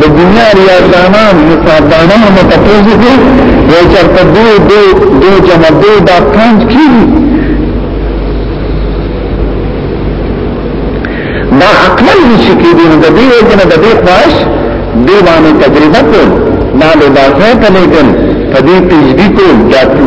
د دنیا ریاضانان حسابدانان مو تاسو کې یو چرته دو دو دو جمع دو دا پنځ کی دا عقلا نشي کېدی نو د دې وجنه د دې خواش دی باندې تجربه کول دا له داسه ته نه کول په دې پیجدي کول جاتو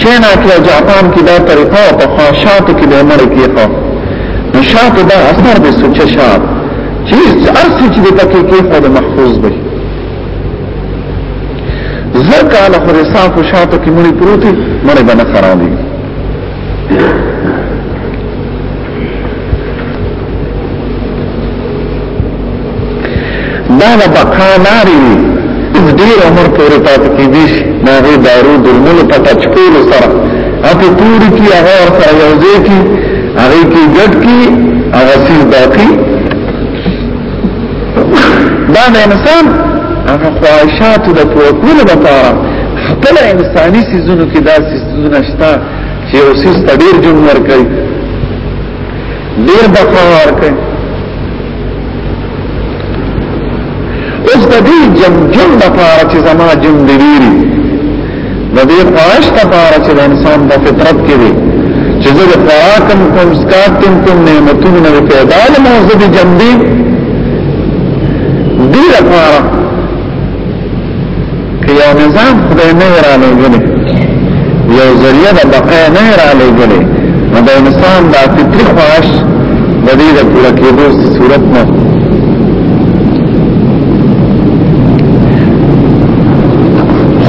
چینا کې او جاپان کې دا طریقه په خواښاتو کې به مړ کېخو نو شاتو دا اثر به سوچ شات چې ارسي چې په کې کې خو محفوظ وي زکه له خو صاف شاتو کې مړ پروتي مړ به نه خرابي دا د بقا لارې دي اوس ډېر عمر پورې پاتې کېدی شي د هغې دارو درملو په ټچ کولو سره هغه توري کړي هغه ورسره یو ځای کړي هغې کې ګډ کړي هغه څیز باقي دا د انسان هغه خواهشاتو د پوره کولو لپاره خپل انساني سيزونو کې داسې سيزونه شته چې یو سیس ته ډیر جون ورکړي ډیر بقا ورکړي اوس د دې جون جون لپاره چې زما جون دی ویری د دې خواهش لپاره چې د انسان د فطرت کې دی چې زه د خوراکم کوم سکاتم کوم نعمتونو نه پیدا لمه زه د جون دی دی لپاره که یو نظام خدای نه را لګلې یو ذریعہ د بقا نه را لګلې نو د انسان د فطري خواهش د دې د پوره کېدو صورت نه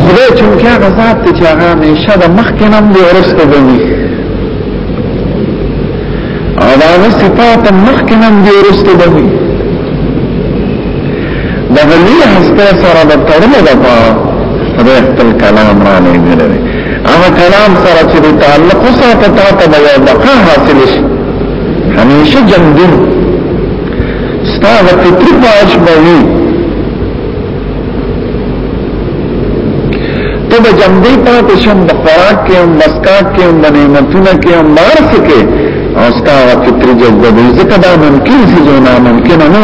خدای چونکه هغه ذات چې هغه همیشه د مخکې نم دی ورسته دی او دا صفات مخکې نم دی ورسته دی د غلی هسته سره د تړلو لپاره خدای خپل کلام را لېږلی دی هغه کلام سره چې د تعلق وساته تا ته به یو بقا حاصل شي همیشه جنګون ستا د فطري خواهش به وي ته به جمدی پاتې شم د خوراک کې هم مسکاک کې هم د نعمتونه کې هم مار سکه او ستا د فطري جذبه ځکه دا ممکن شي جو ناممکن نه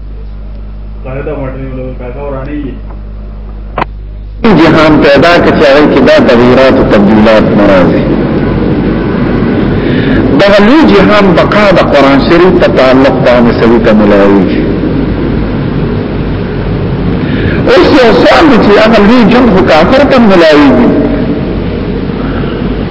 جهان پیدا کړي چې هغه کې دا تغیرات او تبديلات ناراضي دا لوی جهان بقا د قران شریف په تعلق باندې سوي ته ملایوي اوس یو سوال چې هغه لوی جنگ کافر ته ملایوي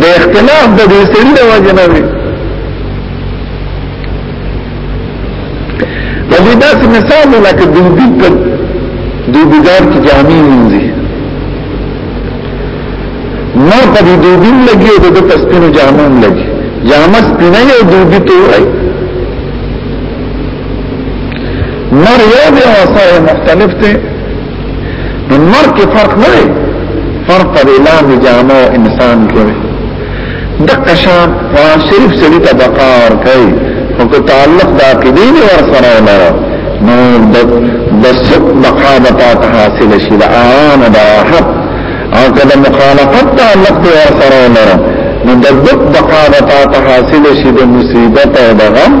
د اختلاف د دې سړي د وجه نه وي د دې داسې مثال لکه د دې په د بازار کې جامې مونږي نو په دې د دې لګي د دې پسپینو جامو لګي جامه سپینه یو د دې ته وایي نور یو دی او سره مختلف دی نو نور کې فرق نه دی فرق پر اعلان جامع او انسان کې دغه شان قرآن شریف سړي ته بقا ور کوي او که تعلق د عقیدې نه ور سره ولر نو د د سب بقا د پات حاصل شي د آرام د راحت او که د مخالفت تعلق د ور سره ولر نو د دب بقا د پات حاصل شي د مصیبت او د غم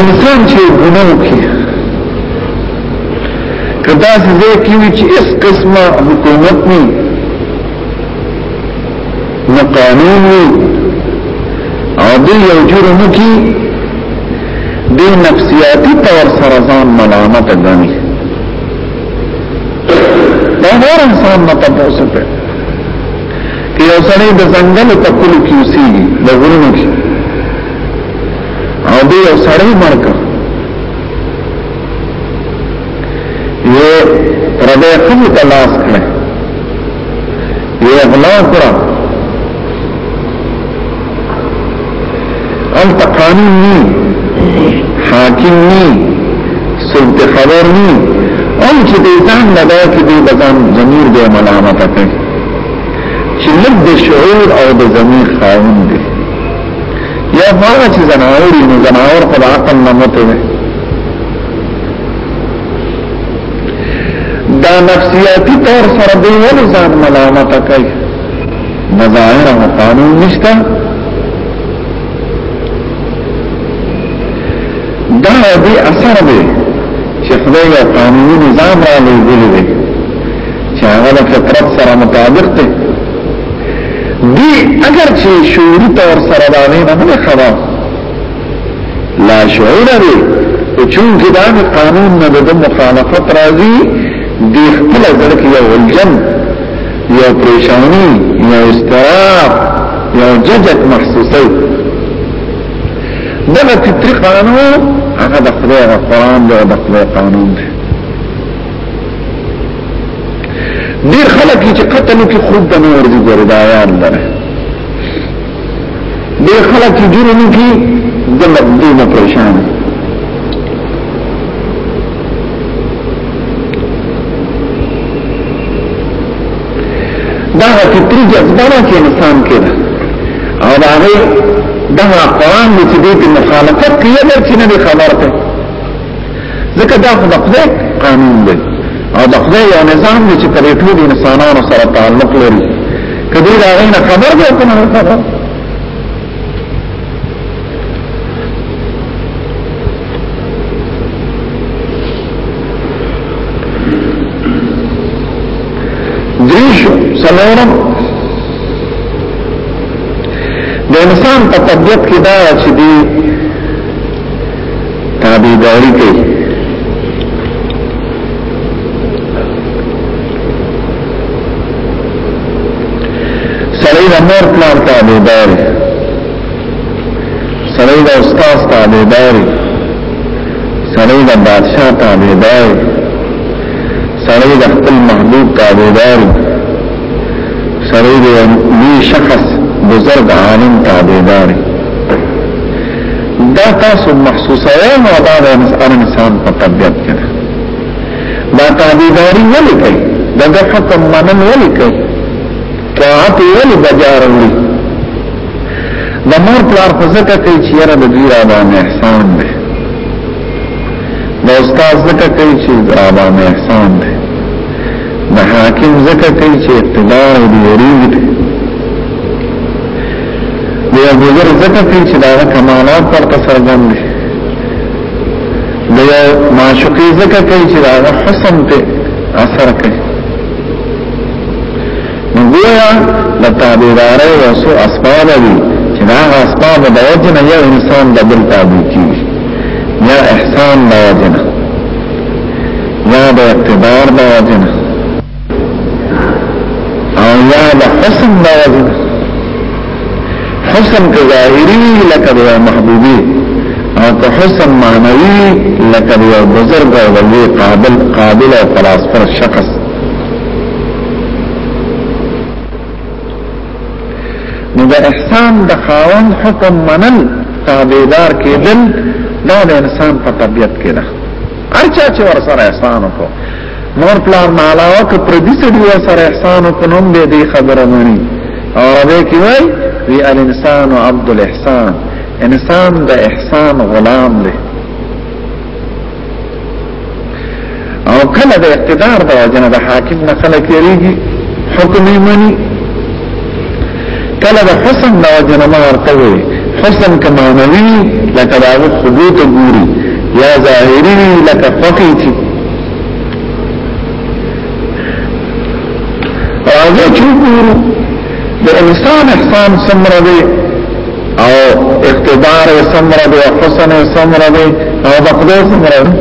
انسان چې ګناه کوي کدا چې زه کیوي چې اس قسمه حکومت نه نه قانون نه او دې یو جرم کی دې نفسیاتی طور سره ځان ملامت غني دا هر انسان نه تاسو ته کې یو سړی د ځنګل په کلو کې اوسېږي د غرونو کې او دی یو سړی مرګ یې ربه خپل تلاش کړ یې غلا کړ انت قانون نی حاکم نی سلط خبر نی او چې دې ځان لدا کې دې بزن ضمیر دې ملامت کړي چې لږ د شعور او د ضمیر خاون دي یا هغه چې زناور نو زناور خو عقل نه مته وي دا نفسیاتی طور سره دې ول ځان ملامت کوي نظائر او قانون نشته دا دې اثر دی چې خدای یو قانوني نظام را لېږلی دی چې هغه د فطرت سره مطابق دی دی اگر چې شعوري طور سره دا نه نه خبر لا شعور دی او چونکه دا قانون نه د مخالفت راځي دی خپل ځل کې یو الجن یو پریشانی یو استراب یو ججت محسوسی دغه فطری قانون هغه د خدای غ قرآن دی او د خدای قانون دی ډیر خلک چې قتلو کې خوب د نور دي ګردایان لره ډېر خلک چې جرم کوي د مبدي نه پریشان دا فطري جذبه ده چې انسان کې ده او دا هغه دا قرآن چې دې مخالفت کوي چې نه خبرته ځکه دا خو د خدای قانون دی او د خدای یو نظام دی چې پر ټول انسانانو سره تعلق لري کدی دا غینه خبر دی کومه خبره دریشو سلورم د انسان په طبیعت کې دا چې دی تابعداري کوي سړی د مور پلار تابعداري سړی د استاد تابعداري سړی د بادشاہ تابعداري سړی د خپل محبوب تابعداري سړی د یو شخص بزرگ عالم تابعداري دا تاسو محسوسه یا نو دا د انسان په طبیعت کې ده دا تعبیداری ولی کوي دا د حکم منن ولی کوي طاعت ولی بجار ولی د مور پلار په ځکه کوي چې یاره د دوی را باندې احسان دی د استاد ځکه کوي چې را باندې احسان دی د حاکم ځکه کوي چې اقتدار دی ورید دی دی او ګذر ځکه کوي چې دا کمالات ورته څرګند دي دی او معشوقي ځکه کوي چې دا حسن ته اثر کوي نو ګویا د تابعدارۍ او سو اسباب دي چې دا اسباب د وجه نه یو انسان د بل تابع کیږي یا احسان د وجه نه یا د اقتدار د وجه نه او یا د حسن دا وزن حسن که ظاهری لکه د یو محبوبي او که حسن معنوي لکه د یو بزرګ او د لوی قابل قابل او فلاسفر شخص نو د احسان د خاوند حکم منل تابعدار کېدل دا د انسان په طبیعت کې ده هر چا چې ور سره احسان وکړو مور پلار نه علاوه که پردي سړي ور سره احسان او کنوم به دې خبره مانی او ربه کې وای وی الانسان عبد الاحسان انسان د احسان غلام دی او کله د اقتدار د وجنه د حاکم نه خلک یریږي حکم یې مني کله د حسن د وجه نه ورته وي حسن کمانوي لکه دا خبوت ګوري یا ظاهري لکه فقي چې راځي چې ګورو د انسان احسان سمره دی او اقتدار سمره دی او حسن سمره دی او بقدر سمره دی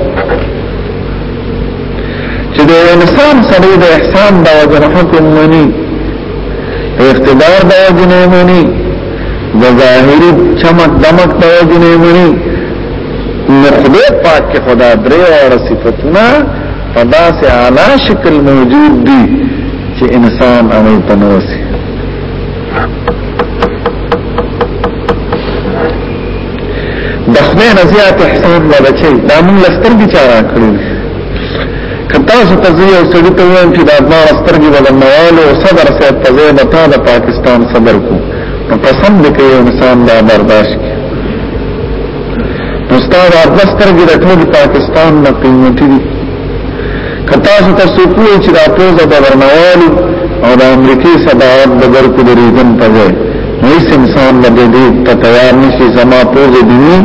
چې د انسان سره د احسان د وجه حکم مني اقتدار د وجنه منی د ظاهری چمک دمک د وجنه منی نو خدای پاک کې خدا درې او صفاتونه په داسې اعلی شکل موجود دي چې انسان عمل تنوسي د خدای رضایت احسان ولا چي دا موږ لستر بچاره کړی که تاسو ته زه یو سړي ته وایم چې دا دواړه سترګې به د موالو او صدر صاحب په ځای به تا د پاکستان صدر کو نو قسم دې کوي انسان دا برداشت کړي نو ستا دا دوه سترګې د ټول پاکستان نه قیمتي دي که تاسو ته څوک وایي چې دا پوزه به درنوالي او د امریکې صدارت به درکو د ریګن په ځای نو هېڅ انسان به د دې ته تیار نه شي زما پوزه دي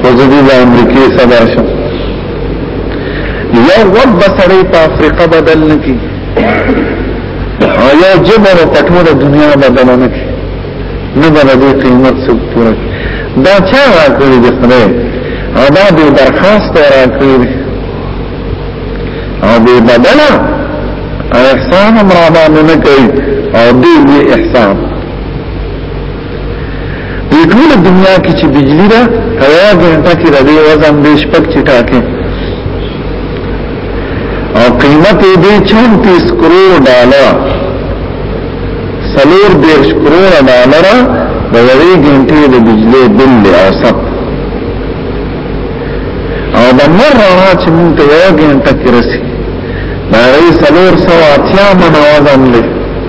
خو زه دې د امریکې صدر شم یو غوږ به سړی په افریقا بدل نه کی او یو جبر په ټوله دنیا بدل نه کی نه به د قیمت څه پوره دا چا راکړي د خدای او دا به درخواست راکړي او به بدل احسان امر باندې نه کوي او دې احسان په ټول دنیا کې چې بجلی ده هوا ګنټه کې د دې وزن به شپږ چټا کې او قیمت یې دی 34 کروڑ ډالر سلور دیرش کروڑ ډالر د یوې ګنټې د بجلی بل دی اوسط او د مر رڼا چې مونږ ته یوه ګنټه کې رسي دا یې سلور سوه اتیا منه وزن دی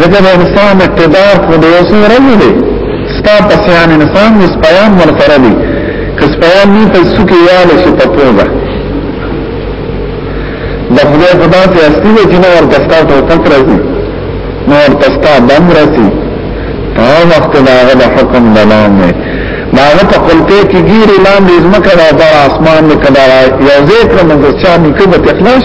ځکه د انسان اقتدار خو د یو سره دی ستا پسیان انسان مې سپیان ورسره دي که سپیان نه په سکه یاله شي په پوزه د خدای خدا ته اصلي دی چې نو ورته ستا ته پک راځي نو ورته ستا دم راځي تا وخت دا د حکم دلام دی داغه په قلته کې ګیر اعلان دې زمکه دا اسمان نه کړه یو ځای کوم چې چا نکبه تخلاص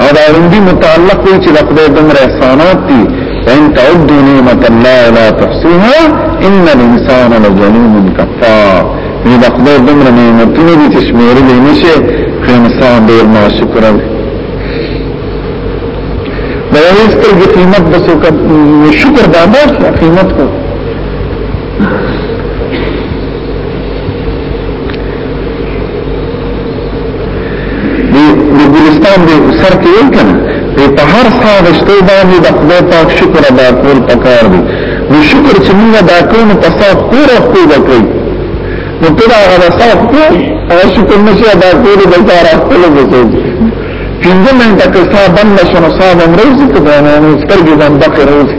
او دا رندی متعلق وی چې لقدای دمر احسانات تی ان تعدو نعمت الله لا تحصیها ان الانسان لظلوم کفار نو دا خدای دمر نعمتونه دی چې شمیرل نشه خو انسان ډیر ناشکر دی دا یو سترګې قیمت د څوک شکر دا نه قیمت کو د ګلستان د سر کې وی کنه په هر څه د شته باندې د خدای پاک شکر ادا کول پکار دی نو شکر چې موږ دا کوو نو تاسو پوره خو دا کوي نو ټول هغه تاسو کو او شکر نشي ادا کول د کار خپل وځي پنځه منټه کې صاحب بند شنو صاحب امروز ته دا نه سترګې باندې بخیر وځي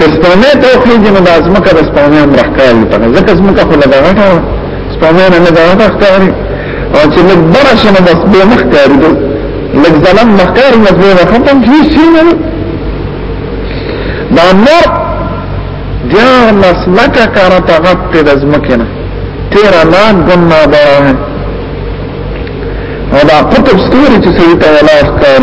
کسپونه ته خو دې نو لازم کا کسپونه هم راخایل ته ځکه سم کا خلا دا غټه سپونه نه دا غټه ښکاری او چې موږ برشه نه بس به مخ کاری دې لږ ظلم مخ کاری نه به ختم شي شي نه دا نور بیا نسلکه کارا تا غط پی دزمکینا تیرا لاک گننا بارا ہے او دا قطب ستوری چی سیتا ولاخ کار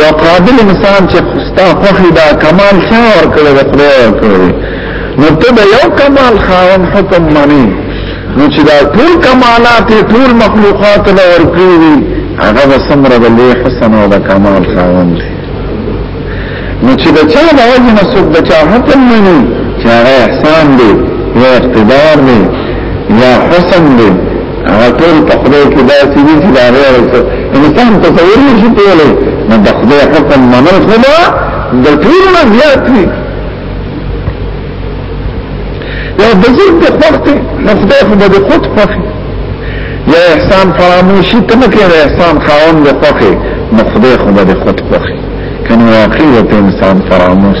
یو قابل انسان چې ستا خوخي دا کمال شا ور کړی د خدای ور کړی نو ته د یو کمال خاون حکم مانی نو چې دا ټول کمالات ټول مخلوقات له ور کړی هغه د سمره د لوی حسن او د کمال خاون دی نو چې د چا د وجه نه څوک د چا حکم مانی چې هغه احسان دی یا اقتدار دی یا حسن دی هغه ټول په خدای کې دا چې دې چې دا غوړې څه انسان تصور نشي کولای نو د خدای حکم منل خو دا د ټول نه زیات وي یو د ځل په وخت نو خدای خو به خود پخې یا احسان فراموشي ته نه کوي احسان خاوند د پخې نو خدای خو به خود پخې کنه واقعي انسان فراموش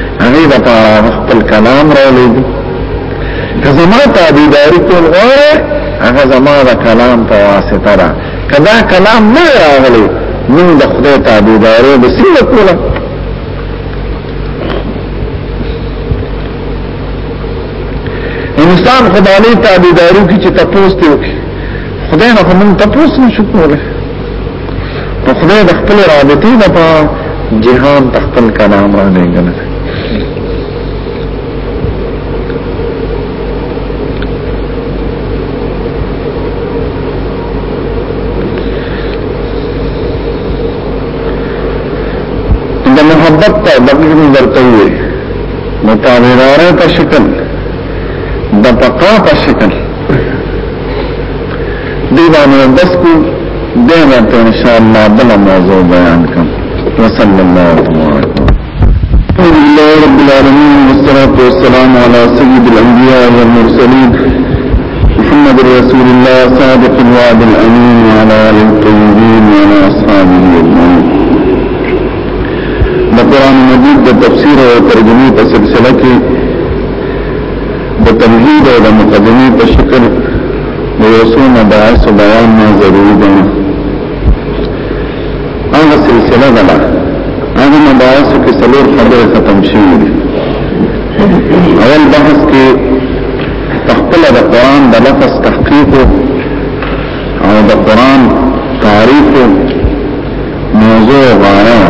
هغه د پاره خپل کلام راولې که زما تابعداري کول غواړي هغه زما د کلام په واسطه ده کدا کلام نه راغلی نو د خدای تابعداري به څنګه کوله انسان خدای له تابعداري کې چې تاسو ته وکړي خدای نه کوم تاسو نشو کوله په خدای د خپل رابطې د په جهان د خپل کلام را لېږل د محبت په دغه درته وي متابعدار په شکل د بقا په شکل دی باندې بس کو دې ورته ان شاء الله بل موضوع بیان کوم وصلی الله علیه الحمد لله رب العالمين والصلاة والسلام على سيد الأنبياء والمرسلين محمد رسول الله صادق الوعد الأمين وعلى آله الطيبين وعلى أصحابه أجمعين د قرآن مجید د تفسیر او ترجمه په سلسله کې د تمهید او د مقدمې په شکل د یو څو مباحثو بیان ما ضروري ګڼو هغه سلسله ده هغه مباحثو کې څلور خبرې ختم شوي دي اول بحث کې تخپل د قرآن د لفظ تحقیق او د قرآن تعریف موضوع غایه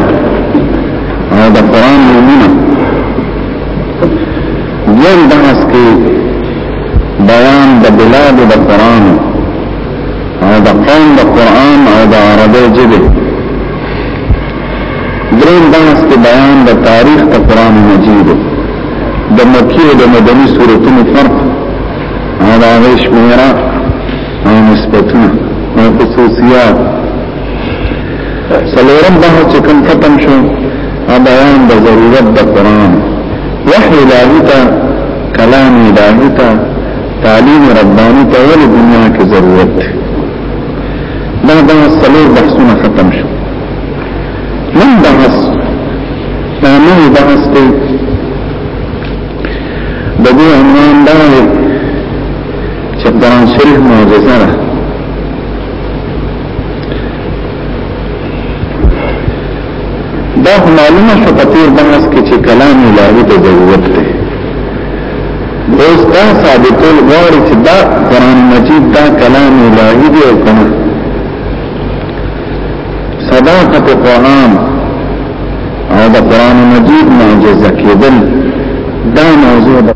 او د قرآن نمونه دویم بحث کې بیان د بلاد د قرآن او د قوم د قرآن او د عربی جبه درین بحث کې بیان د تاریخ د قرآن مجید د مکی او د مدنی صورتونو فرق او د هغې شمیره او نسبتونه او خصوصیات څلورم بحث چې کوم ختم شو بیان د ضرورت د قرآن وحی الهی تا کلام الهی تا تعلیم ربانی تا ول دنیا کې ضرورت دی دا دا سلور بحثونه ختم شو نن بحث دا نو بحث دی د دې عنوان دا دی چې قرآن شریف معجزه ده دا معلومه شو په تیر بحث کې چې کلام الهي ته ضرورت دی اوس دا ثابتول غواړي چې دا قران مجید دا کلام الهي دی او کنه صداقت قرآن او دا قرآن مجید معجزه کېدل دا موضوع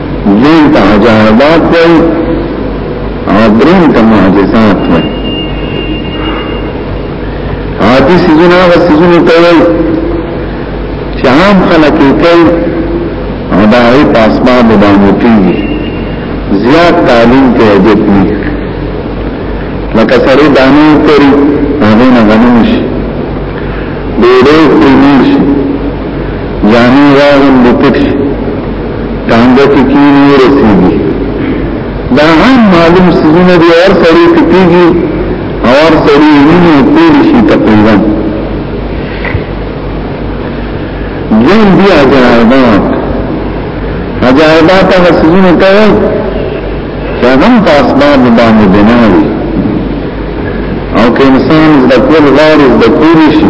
دین ته عجایبات وای او درین ته معجزات وای عادی سیزونه هغه سیزونه ته وای چې عام خلک یې کوي او دا یې په اسباب باندې کیږي زیات تعلیم کې عجب نه لکه سره دانه کوي هغه نه غنم شي ډېرې کوي شي ځاني واغم د تکشي تانده کی کینی رسیدی دا هم معلوم سیزونه دی اور سړی کتیگی اور سړی وینی کولی شی تقریبا جن دی عجائبات عجائبات اگا سیزونه تاوی چا هم تا اسباب بانی بناوی او که انسان زدکول غاری زدکولی شی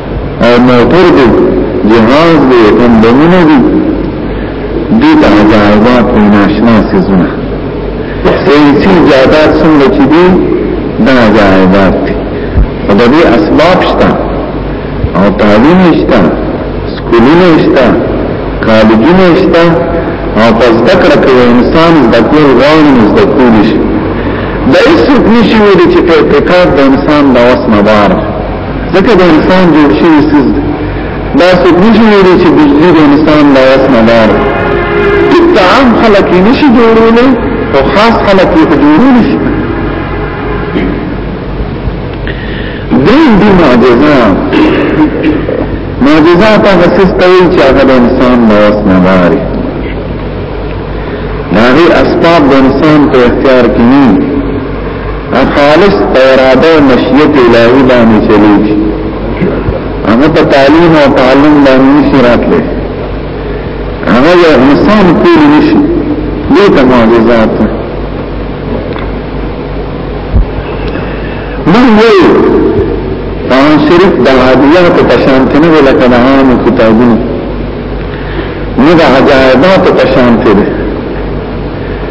او موتر دی جهاز دی وطن بمونه دی دیتا عجائبات و ناشنا سیزونه سیسی جادات سنگا چی دی دا عجائبات دی و دا دی اسباب شتا او تعلیم شتا سکولون شتا کالجون شتا او پس دکر که انسان دکول غاون مزدکولی شتا دا ایسوک نشی ویلی چی په اعتقاد دا انسان دا وسم بار ځکه د انسان جوړ شوی سیز دی دا څوک نشي ویلی چې بجلی د انسان د وس نه بار ټیک عام خلک یې نشي جوړولی او خاص خلک یې په جوړولی شي درې دي معجزه معجزه هغه څه ستوي چې هغه د انسان د وس نه بار دا غي اسباب د انسان په اختیار کې نه خالص توراده مشیت الهی باندې چلیږي هغه په تعلیم او تعلم باندې نشي راتلی هغه یو انسان ټول نشي دې ته معجزات من یو قرآن شریف د عادیات په شان کې نه لکه د عامو کتابونو نه د عجایبات په شان کې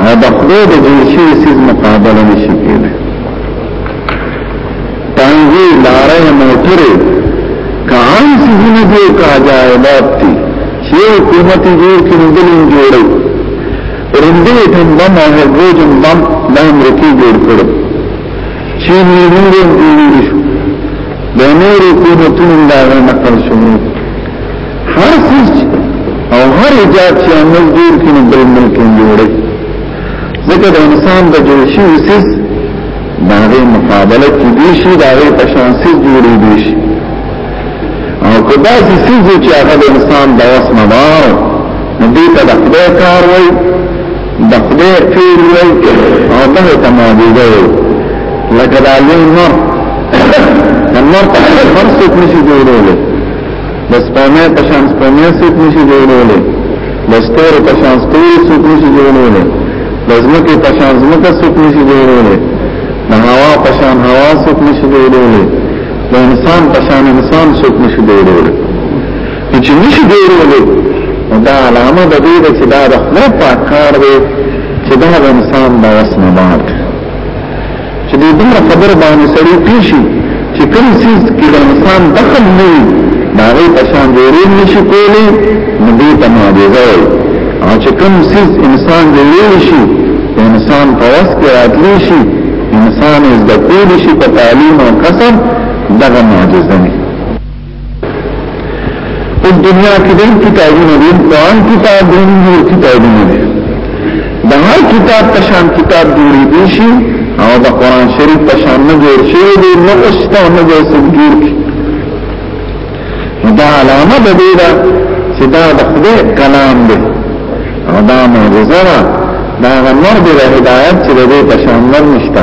او د خدای د جوړ شوی سیز مقابله نشي کېدای تانګي لارې موټرې کان سیزونه دي او کاجایبات دي چې حکومت جوړ کړي نو دلین جوړي رندې ټم بم او هایدروجن بم د امریکای جوړ کړو چې موږ یې جوړ شو د نورو حکومتونو لاغه نقل شوو هر څیز او هر ایجاد چې عمل جوړ کینو بل ملک جوړي ځکه د انسان د جوړ شي وسیس داغه مقابله کې دي شي داغه پشانسي جوړي دي شي او کدا چې سیز چې هغه د انسان د وس نه واره دې ته د خدای کار وای د خدای فعل وای او دغه تماجي دی لکه د علی نور نور په فرصت نشي جوړولای د سپومې په شان سپومې څوک نشي جوړولی د ستورو په شان ستوري څوک نشي جوړولی د ځمکې په شان ځمکه څوک نشي جوړولی د هوا په شان هوا څوک نشي جوړولی د انسان په شان انسان څوک نشي جوړولی چې نشي جوړولی دا علامه د دې چې دا د خپل پاک کار دی چې دا د انسان د وسنه مات چې دې دومره خبره باندې سړی پیشي چې کوم سیز کې د انسان دخل نه وي دا غي پشان جوړې نشي کولې نو دې ته معجزه وي او چې کوم سیز انسان جوړې شي انسان په واس کې راتلی شي انسان زده کولی شي په تعلیم او کسب دغه معجزه نه په دنیا کې د کتابونو دي قرآن کتاب دي نور کتابونه دي د هر کتاب په شان کتاب جوړې دي شي او د قرآن شریف په شان نه جوړ شي دي نو اوسته نه جوړ شي دا علامه د دې ده چې دا د خدای کلام دی او دا معجزه ده دا غنور دی د هدایت چې د دې په شان نشته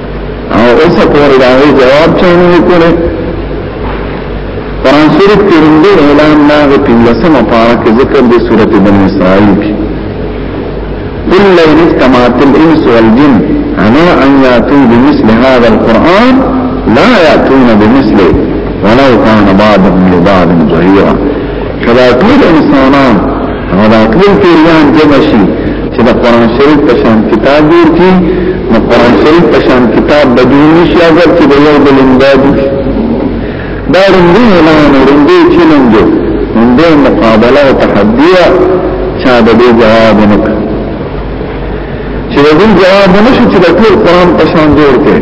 او اوس پورې دا وی جواب چانه وکړي قرآن شریف کې رنده اعلان ناغه پنځم پارا کې ذکر دی سورته بنی اسرائیل کې قل لئن استمعت الانس والجن على ان ياتوا بمثل هذا القرآن لا ياتون بمثله ولو كان بعضهم لبعض ظهيرا کدا ټول انسانان او دا ټول پیریان جمع شي چې د قران شریف په شان کتاب جوړ کړي نو قران شریف په شان کتاب د دې نشي اگر چې د یو بل امداد دا رنګي اعلان رنګي چیلنج رنګي مقابله او تحدي چا د دې جواب نه کړ چې د دې جواب نه شي چې د ټول قران په شان جوړ کړي